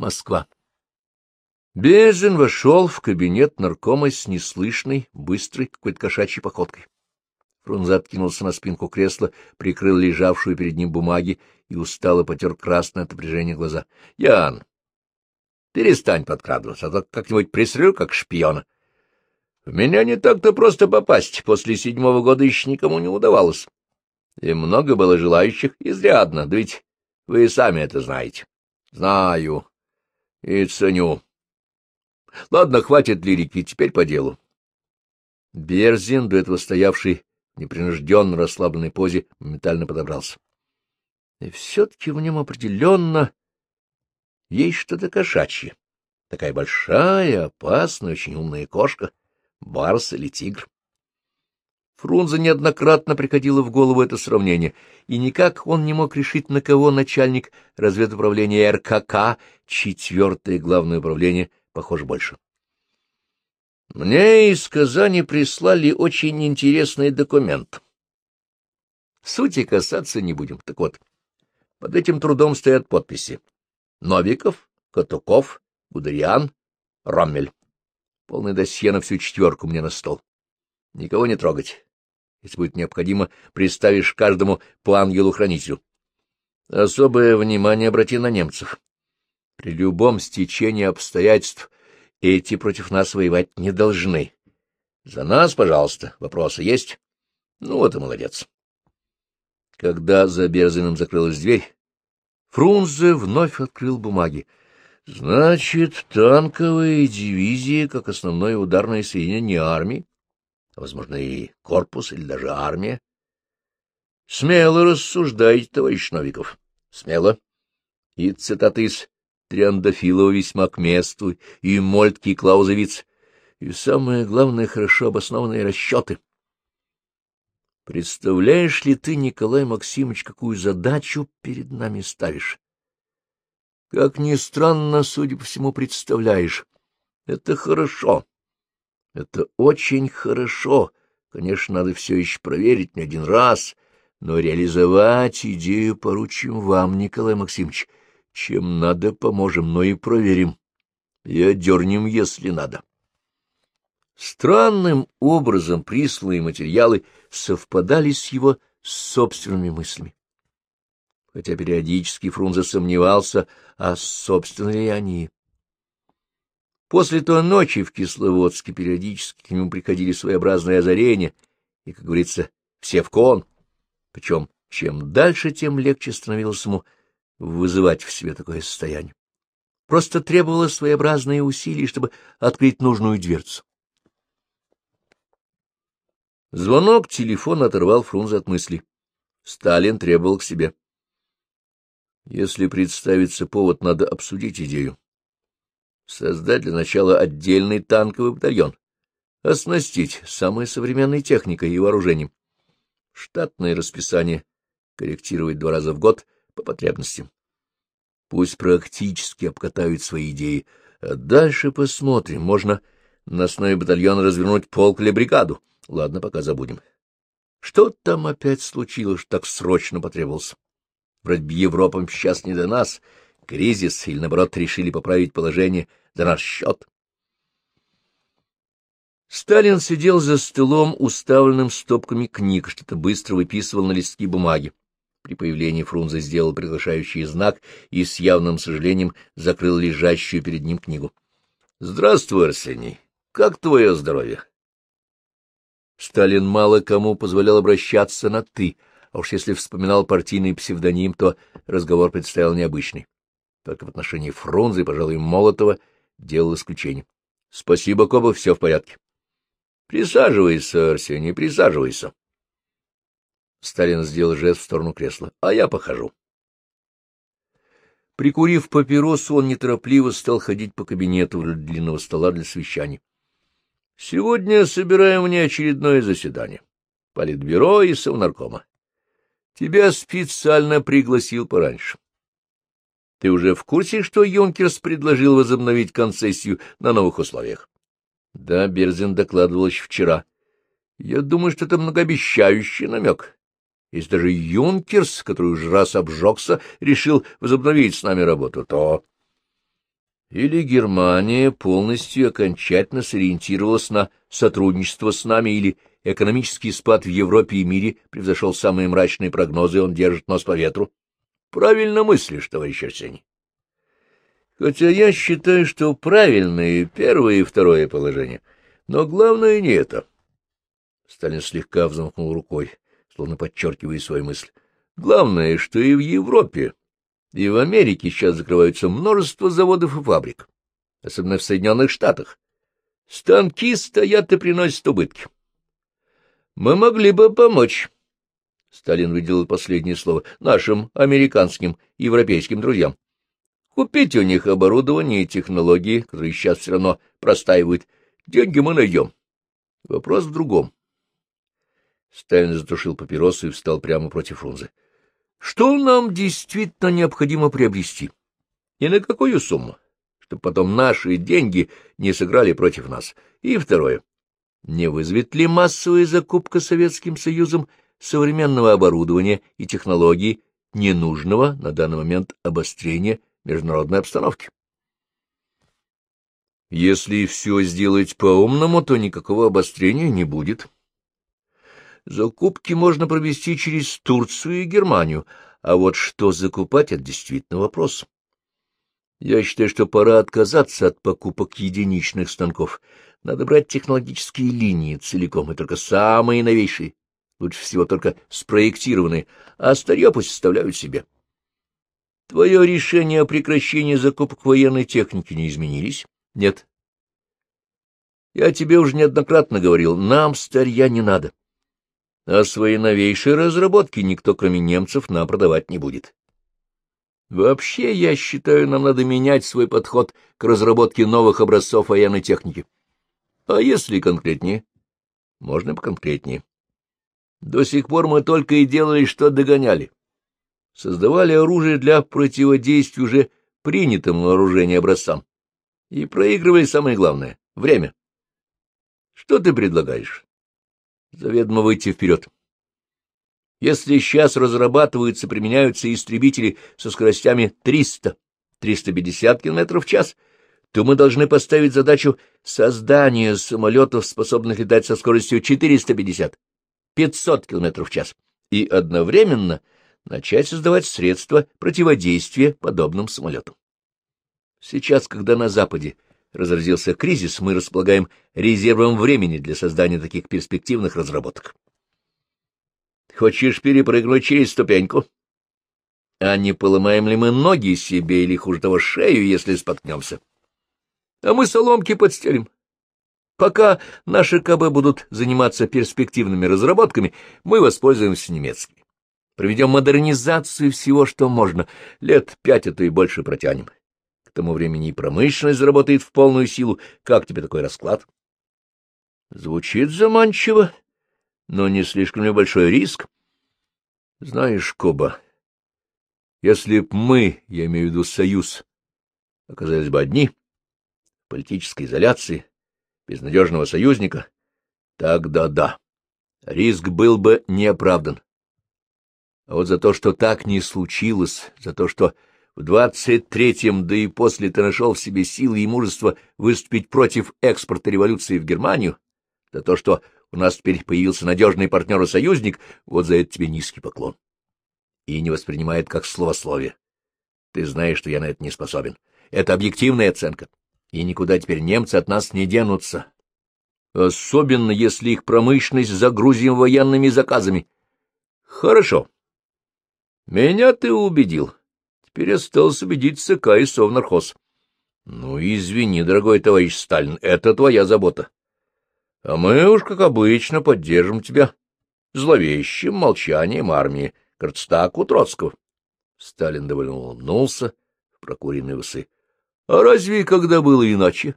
Москва. Безин вошел в кабинет наркома с неслышной, быстрой, какой-то кошачьей походкой. Фрунзе откинулся на спинку кресла, прикрыл лежавшую перед ним бумаги и устало потер красное от напряжения глаза. — Ян, перестань подкрадываться, а то как-нибудь пристрелю, как шпиона. В меня не так-то просто попасть, после седьмого года еще никому не удавалось. И много было желающих, изрядно, да ведь вы и сами это знаете. Знаю и ценю. Ладно, хватит лирики, теперь по делу. Берзин, до этого стоявший в непринужденно расслабленной позе, моментально подобрался. И все-таки в нем определенно есть что-то кошачье. Такая большая, опасная, очень умная кошка, барс или тигр. Фрунзе неоднократно приходило в голову это сравнение, и никак он не мог решить, на кого начальник разведуправления РКК, четвертое главное управление, похож больше. Мне из Казани прислали очень интересный документ. Сути касаться не будем. Так вот, под этим трудом стоят подписи. Новиков, Катуков, Гудериан, Роммель. Полное досье на всю четверку мне на стол. Никого не трогать. Если будет необходимо, представишь каждому по ангелу-хранителю. Особое внимание обрати на немцев. При любом стечении обстоятельств эти против нас воевать не должны. За нас, пожалуйста, вопросы есть? Ну вот и молодец. Когда за Берзиным закрылась дверь, Фрунзе вновь открыл бумаги. Значит, танковые дивизии, как основное ударное соединение армии, возможно, и корпус или даже армия. Смело рассуждайте, товарищ Новиков, смело. И цитаты из Триандафилова весьма к месту, и Мольтки, и Клаузовиц, и, самое главное, хорошо обоснованные расчеты. Представляешь ли ты, Николай Максимович, какую задачу перед нами ставишь? Как ни странно, судя по всему, представляешь. Это хорошо. Это очень хорошо. Конечно, надо все еще проверить не один раз, но реализовать идею поручим вам, Николай Максимович. Чем надо, поможем, но и проверим. И одернем, если надо. Странным образом присланные материалы совпадали с его собственными мыслями. Хотя периодически Фрунзе сомневался, а собственно ли они. После той ночи в Кисловодске периодически к нему приходили своеобразные озарения, и, как говорится, все в кон. Причем, чем дальше, тем легче становилось ему вызывать в себе такое состояние. Просто требовалось своеобразные усилия, чтобы открыть нужную дверцу. Звонок телефона оторвал Фрунзе от мысли. Сталин требовал к себе. Если представится повод, надо обсудить идею создать для начала отдельный танковый батальон, оснастить самой современной техникой и вооружением, штатное расписание корректировать два раза в год по потребностям. Пусть практически обкатают свои идеи, а дальше посмотрим, можно на основе батальона развернуть полк или бригаду. Ладно, пока забудем. Что там опять случилось, так срочно потребовался? Вроде Европам сейчас не до нас, кризис, или, наоборот, решили поправить положение за наш счет. Сталин сидел за столом, уставленным стопками книг, что-то быстро выписывал на листки бумаги. При появлении Фрунзе сделал приглашающий знак и с явным сожалением закрыл лежащую перед ним книгу. — Здравствуй, Арсений. Как твое здоровье? Сталин мало кому позволял обращаться на «ты», а уж если вспоминал партийный псевдоним, то разговор представил необычный. Только в отношении Фрунзе, пожалуй, Молотова делал исключение. — Спасибо, Коба, все в порядке. — Присаживайся, Арсений, присаживайся. Сталин сделал жест в сторону кресла. — А я похожу. Прикурив папиросу, он неторопливо стал ходить по кабинету вдоль длинного стола для совещаний. — Сегодня собираем внеочередное заседание. Политбюро и Совнаркома. Тебя специально пригласил пораньше. Ты уже в курсе, что Юнкерс предложил возобновить концессию на новых условиях? Да, Берзин докладывал еще вчера. Я думаю, что это многообещающий намек. Если даже Юнкерс, который уже раз обжегся, решил возобновить с нами работу, то... Или Германия полностью окончательно сориентировалась на сотрудничество с нами, или экономический спад в Европе и мире превзошел самые мрачные прогнозы, он держит нос по ветру. Правильно мыслишь, товарищ Арсений. Хотя я считаю, что правильные первое и второе положение, но главное не это. Сталин слегка взмахнул рукой, словно подчеркивая свою мысль. Главное, что и в Европе, и в Америке сейчас закрываются множество заводов и фабрик, особенно в Соединенных Штатах. Станки стоят и приносят убытки. Мы могли бы помочь. Сталин выделил последнее слово нашим американским и европейским друзьям. Купить у них оборудование и технологии, которые сейчас все равно простаивают. Деньги мы найдем. Вопрос в другом. Сталин затушил папиросу и встал прямо против Фрунзе. Что нам действительно необходимо приобрести? И на какую сумму? Чтобы потом наши деньги не сыграли против нас. И второе. Не вызовет ли массовая закупка Советским Союзом современного оборудования и технологий ненужного на данный момент обострения международной обстановки? Если все сделать по-умному, то никакого обострения не будет. Закупки можно провести через Турцию и Германию, а вот что закупать — это действительно вопрос. Я считаю, что пора отказаться от покупок единичных станков. Надо брать технологические линии целиком, и только самые новейшие, лучше всего только спроектированные, а старье пусть составляют себе. Твое решение о прекращении закупок военной техники не изменились? Нет. Я тебе уже неоднократно говорил, нам старья не надо а свои новейшие разработки никто, кроме немцев, нам продавать не будет. Вообще, я считаю, нам надо менять свой подход к разработке новых образцов военной техники. А если конкретнее? Можно поконкретнее. До сих пор мы только и делали, что догоняли. Создавали оружие для противодействия уже принятым вооружением образцам. И проигрывали самое главное — время. Что ты предлагаешь? заведомо выйти вперед. Если сейчас разрабатываются, применяются истребители со скоростями 300-350 км в час, то мы должны поставить задачу создания самолетов, способных летать со скоростью 450-500 км в час, и одновременно начать создавать средства противодействия подобным самолетам. Сейчас, когда на Западе разразился кризис, мы располагаем резервом времени для создания таких перспективных разработок. Хочешь перепрыгнуть через ступеньку? А не поломаем ли мы ноги себе или, хуже того, шею, если споткнемся? А мы соломки подстелим. Пока наши КБ будут заниматься перспективными разработками, мы воспользуемся немецкими. Проведем модернизацию всего, что можно. Лет пять, а то и больше протянем. К тому времени и промышленность заработает в полную силу. Как тебе такой расклад? Звучит заманчиво, но не слишком ли большой риск? Знаешь, Коба, если б мы, я имею в виду союз, оказались бы одни, в политической изоляции, без надежного союзника, тогда да, риск был бы неоправдан. А вот за то, что так не случилось, за то, что в двадцать третьем, да и после ты нашел в себе силы и мужество выступить против экспорта революции в Германию, за то, что у нас теперь появился надежный партнер и союзник, вот за это тебе низкий поклон. И не воспринимает как словословие. Ты знаешь, что я на это не способен. Это объективная оценка. И никуда теперь немцы от нас не денутся. Особенно, если их промышленность загрузим военными заказами. Хорошо. Меня ты убедил. Теперь осталось убедить ЦК и Совнархоз. Ну, извини, дорогой товарищ Сталин, это твоя забота. А мы уж, как обычно, поддержим тебя зловещим молчанием армии. Кажется, так Троцкого. Сталин довольно улыбнулся в прокуренные усы. А разве когда было иначе?